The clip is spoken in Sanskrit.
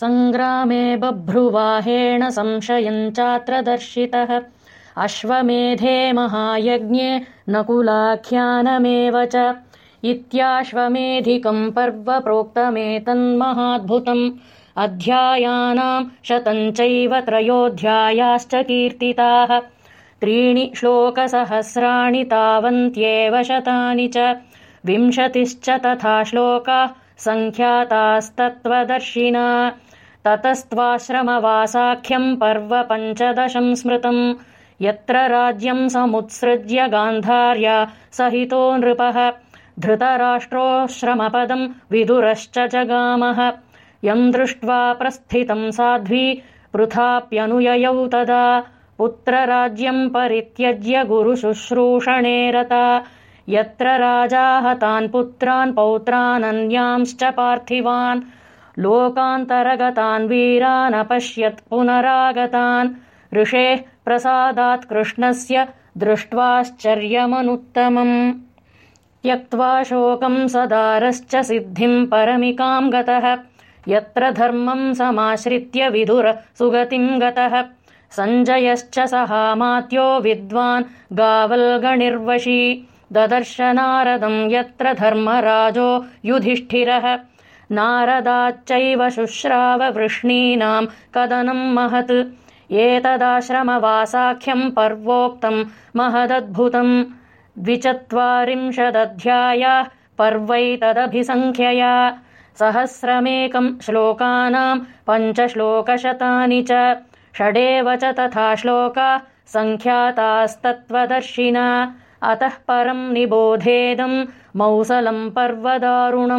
सङ्ग्रामे बभ्रुवाहेण संशयम् चात्र दर्शितः अश्वमेधे महायज्ञे नकुलाख्यानमेव च। इत्याश्वमेधिकम् पर्व प्रोक्तमेतन्महाद्भुतम् अध्यायानाम् शतम् चैव त्रयोऽध्यायाश्च कीर्तिताः। त्रीणि श्लोकसहस्राणि तावन्त्येव शतानि च। विंशतिश्च तथा श्लोकाः सङ्ख्यातास्तत्त्वदर्शिना। ततस्त्वाश्रमवासाख्यम् पर्व पञ्चदशम् स्मृतम्। यत्र राज्यम् समुत्सृज्य गान्धार्या सहितो नृपः। धृतराष्ट्रोश्रमपदम् विदुरश्च जगामः यम् दृष्ट्वा प्रस्थितम् साध्वी पृथाप्यनुययौ तदा। पुत्रराज्यम् परित्यज्य गुरुशुश्रूषणे रता यत्र राजा हतान् पुत्रान् पौत्रानन्यांश्च पार्थिवान् लोकान्तरगतान् वीरानपश्यत् पुनरागतान्। ऋषेः प्रसादात् कृष्णस्य दृष्ट्वाश्चर्यमनुत्तमम्। त्यक्त्वा शोकम् सदारश्च सिद्धिम् परमिकाम् गतः। यत्र धर्मम् समाश्रित्य विदुर सुगतिम् गतः। सञ्जयश्च सहामात्यो विद्वान् गावल्गणिर्वशी ददर्श नारदम् यत्र धर्मराजो युधिष्ठिरः। नारदाच्चैव शुश्राव वृष्णीनाम् कदनम् महत्। एतदाश्रमवासाख्यम् पर्वोक्तम् महदद्भुतम् द्विचत्वारिंशदध्यायाः पर्वैतदभिसङ्ख्यया। सहस्रमेकम् श्लोकानाम् पञ्चश्लोकशतानि च। षडेव च तथा श्लोकाः। सङ्ख्यातास्तत्त्वदर्शिना अतः परम् निबोधेदम् मौसलम् पर्वदारुणम्